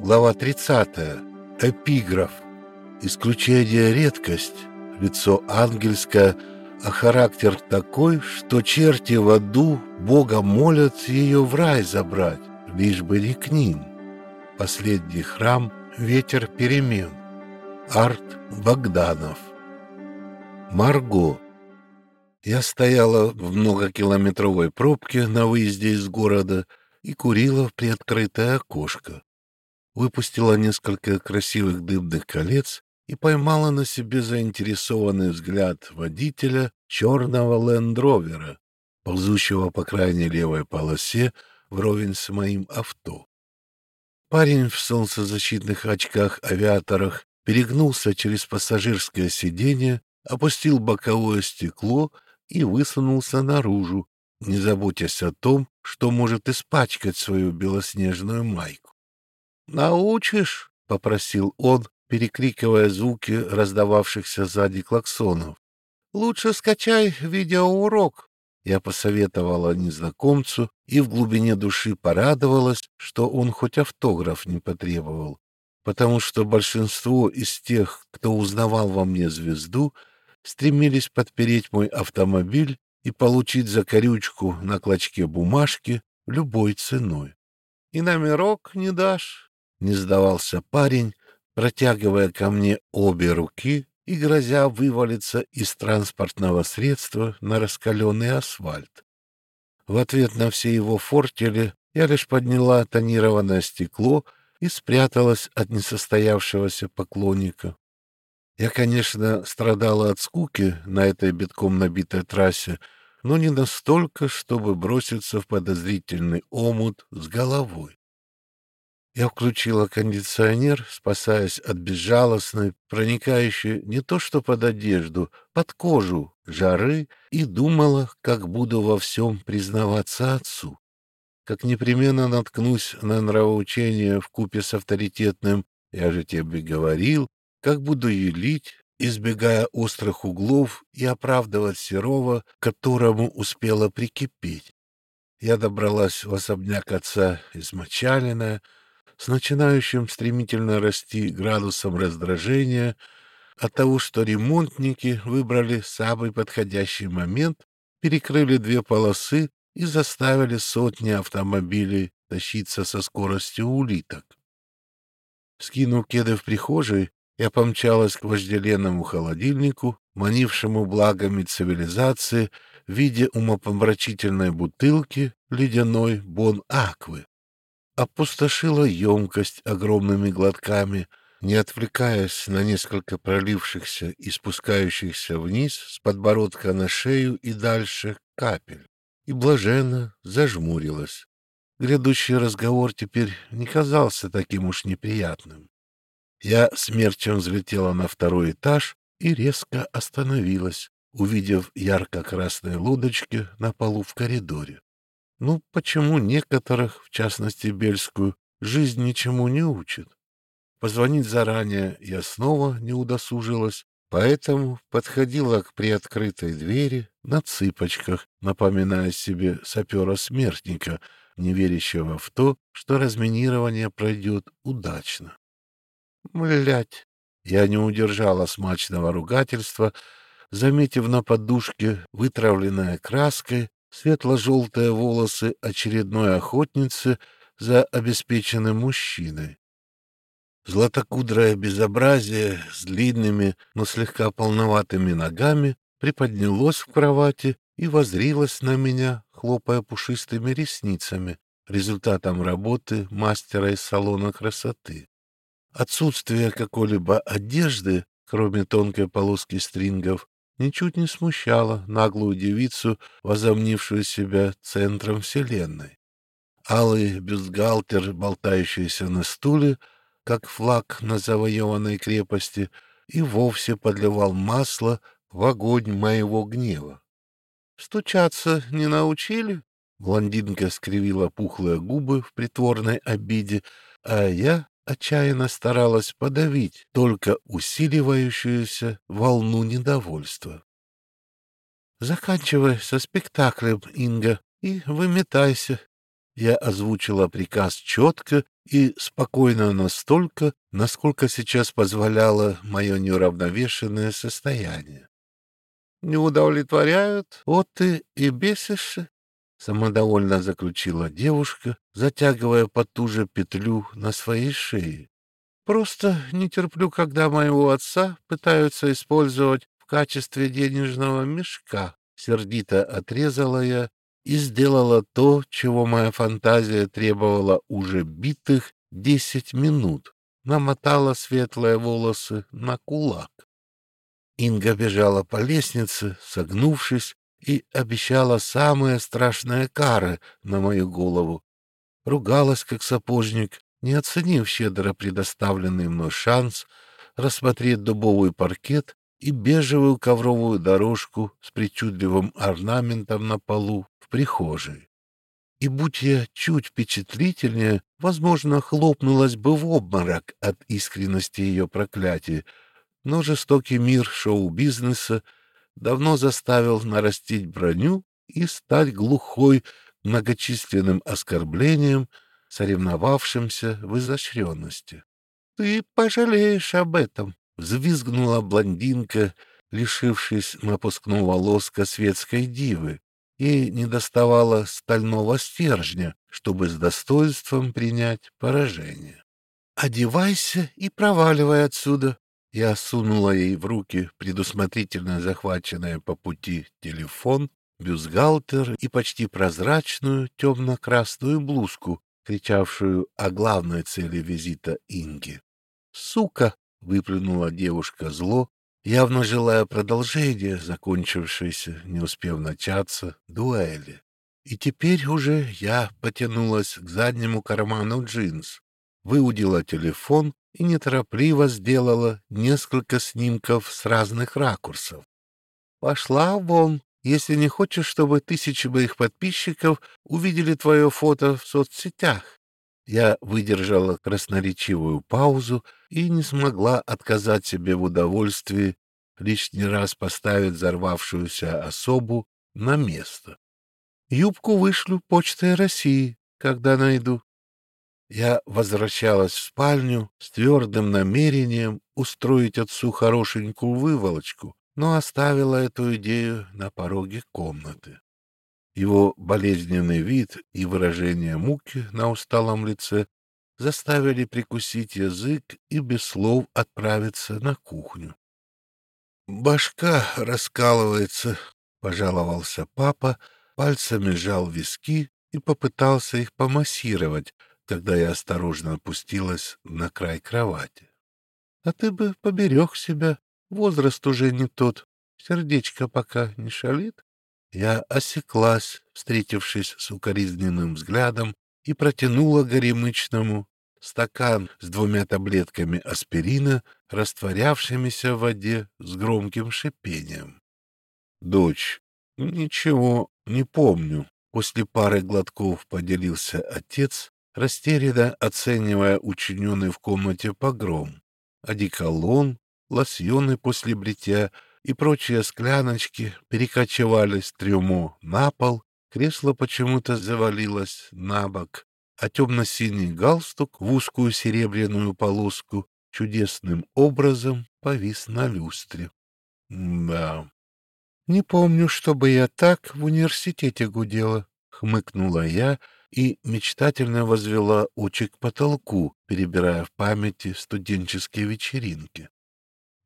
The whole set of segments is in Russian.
Глава 30. Эпиграф. Исключение редкость, лицо ангельское, а характер такой, что черти в аду Бога молят ее в рай забрать, лишь бы не к ним. Последний храм «Ветер перемен». Арт Богданов. Марго. Я стояла в многокилометровой пробке на выезде из города и курила в приоткрытое окошко. Выпустила несколько красивых дымных колец и поймала на себе заинтересованный взгляд водителя черного лендровера, ползущего по крайней левой полосе вровень с моим авто. Парень в солнцезащитных очках-авиаторах перегнулся через пассажирское сиденье, опустил боковое стекло и высунулся наружу, не заботясь о том, что может испачкать свою белоснежную майку. «Научишь?» — попросил он, перекрикивая звуки раздававшихся сзади клаксонов. «Лучше скачай видеоурок». Я посоветовала незнакомцу и в глубине души порадовалась, что он хоть автограф не потребовал, потому что большинство из тех, кто узнавал во мне звезду, стремились подпереть мой автомобиль и получить закорючку на клочке бумажки любой ценой. — И номерок не дашь? — не сдавался парень, протягивая ко мне обе руки и грозя вывалиться из транспортного средства на раскаленный асфальт. В ответ на все его фортели я лишь подняла тонированное стекло и спряталась от несостоявшегося поклонника. Я, конечно, страдала от скуки на этой битком набитой трассе, но не настолько, чтобы броситься в подозрительный омут с головой. Я включила кондиционер, спасаясь от безжалостной, проникающей не то что под одежду, под кожу, жары, и думала, как буду во всем признаваться отцу. Как непременно наткнусь на нравоучение в купе с авторитетным «я же тебе говорил», как буду юлить, избегая острых углов и оправдывать Серова, которому успела прикипеть. Я добралась в особняк отца измочаленная, с начинающим стремительно расти градусом раздражения от того, что ремонтники выбрали самый подходящий момент, перекрыли две полосы и заставили сотни автомобилей тащиться со скоростью улиток. Скинув кеды в прихожей, я помчалась к вожделенному холодильнику, манившему благами цивилизации в виде умопомрачительной бутылки ледяной бон-аквы опустошила емкость огромными глотками, не отвлекаясь на несколько пролившихся и спускающихся вниз с подбородка на шею и дальше капель, и блаженно зажмурилась. Грядущий разговор теперь не казался таким уж неприятным. Я смерчем взлетела на второй этаж и резко остановилась, увидев ярко-красные лодочки на полу в коридоре. Ну, почему некоторых, в частности Бельскую, жизнь ничему не учит? Позвонить заранее я снова не удосужилась, поэтому подходила к приоткрытой двери на цыпочках, напоминая себе сапера-смертника, не верящего в то, что разминирование пройдет удачно. Блять! Я не удержала смачного ругательства, заметив на подушке, вытравленная краской, светло-желтые волосы очередной охотницы за обеспеченным мужчиной. Златокудрое безобразие с длинными, но слегка полноватыми ногами приподнялось в кровати и возрилось на меня, хлопая пушистыми ресницами, результатом работы мастера из салона красоты. Отсутствие какой-либо одежды, кроме тонкой полоски стрингов, ничуть не смущало наглую девицу, возомнившую себя центром вселенной. Алый бюстгальтер, болтающийся на стуле, как флаг на завоеванной крепости, и вовсе подливал масло в огонь моего гнева. «Стучаться не научили?» Блондинка скривила пухлые губы в притворной обиде, а я отчаянно старалась подавить только усиливающуюся волну недовольства. «Заканчивай со спектаклем, Инга, и выметайся». Я озвучила приказ четко и спокойно настолько, насколько сейчас позволяло мое неуравновешенное состояние. «Не удовлетворяют, вот ты и бесишься», — самодовольно заключила девушка, затягивая потуже петлю на своей шее. «Просто не терплю, когда моего отца пытаются использовать в качестве денежного мешка», — сердито отрезала я и сделала то, чего моя фантазия требовала уже битых десять минут. Намотала светлые волосы на кулак. Инга бежала по лестнице, согнувшись, и обещала самые страшные кары на мою голову. Ругалась, как сапожник, не оценив щедро предоставленный мной шанс рассмотреть дубовый паркет и бежевую ковровую дорожку с причудливым орнаментом на полу в прихожей. И будь я чуть впечатлительнее, возможно, хлопнулась бы в обморок от искренности ее проклятия, но жестокий мир шоу-бизнеса давно заставил нарастить броню и стать глухой многочисленным оскорблениям, соревновавшимся в изощренности. — Ты пожалеешь об этом, — взвизгнула блондинка, лишившись напускного лоска светской дивы, и не доставало стального стержня, чтобы с достоинством принять поражение. «Одевайся и проваливай отсюда!» Я сунула ей в руки предусмотрительно захваченный по пути телефон, бюстгальтер и почти прозрачную темно-красную блузку, кричавшую о главной цели визита Инги. «Сука!» — выплюнула девушка зло, явно желая продолжения, закончившейся, не успев начаться, дуэли. И теперь уже я потянулась к заднему карману джинс, выудила телефон и неторопливо сделала несколько снимков с разных ракурсов. «Пошла вон, если не хочешь, чтобы тысячи моих подписчиков увидели твое фото в соцсетях». Я выдержала красноречивую паузу и не смогла отказать себе в удовольствии лишний раз поставить взорвавшуюся особу на место. Юбку вышлю почтой России, когда найду. Я возвращалась в спальню с твердым намерением устроить отцу хорошенькую выволочку, но оставила эту идею на пороге комнаты. Его болезненный вид и выражение муки на усталом лице заставили прикусить язык и без слов отправиться на кухню. «Башка раскалывается», — пожаловался папа, пальцами сжал виски и попытался их помассировать, когда я осторожно опустилась на край кровати. «А ты бы поберег себя, возраст уже не тот, сердечко пока не шалит». Я осеклась, встретившись с укоризненным взглядом, и протянула горемычному стакан с двумя таблетками аспирина, растворявшимися в воде с громким шипением. — Дочь, ничего не помню. После пары глотков поделился отец, растерянно оценивая учиненный в комнате погром. Одеколон, лосьоны после бритья — и прочие скляночки перекочевали с трюмо на пол, кресло почему-то завалилось на бок, а темно-синий галстук в узкую серебряную полоску чудесным образом повис на люстре. Да. Не помню, чтобы я так в университете гудела, хмыкнула я и мечтательно возвела очи к потолку, перебирая в памяти студенческие вечеринки.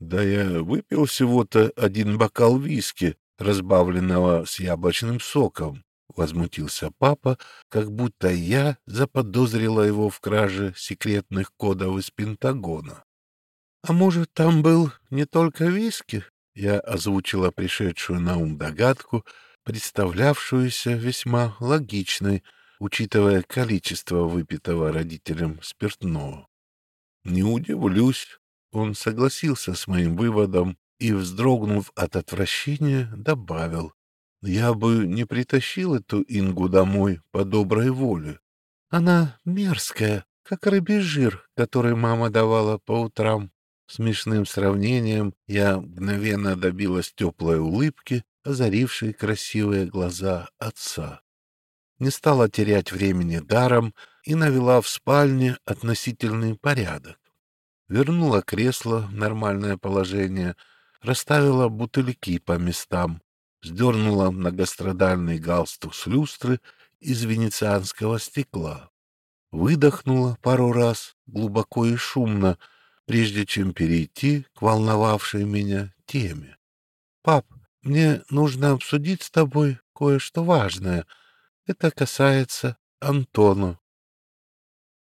Да я выпил всего-то один бокал виски, разбавленного с яблочным соком, — возмутился папа, как будто я заподозрила его в краже секретных кодов из Пентагона. — А может, там был не только виски? Я озвучила пришедшую на ум догадку, представлявшуюся весьма логичной, учитывая количество выпитого родителям спиртного. — Не удивлюсь, он согласился с моим выводом и, вздрогнув от отвращения, добавил, «Я бы не притащил эту Ингу домой по доброй воле. Она мерзкая, как рыбий жир, который мама давала по утрам». Смешным сравнением я мгновенно добилась теплой улыбки, озарившей красивые глаза отца. Не стала терять времени даром и навела в спальне относительный порядок. Вернула кресло в нормальное положение, расставила бутыльки по местам, сдернула многострадальный галстук с люстры из венецианского стекла. Выдохнула пару раз глубоко и шумно, прежде чем перейти к волновавшей меня теме. — Пап, мне нужно обсудить с тобой кое-что важное. Это касается Антона.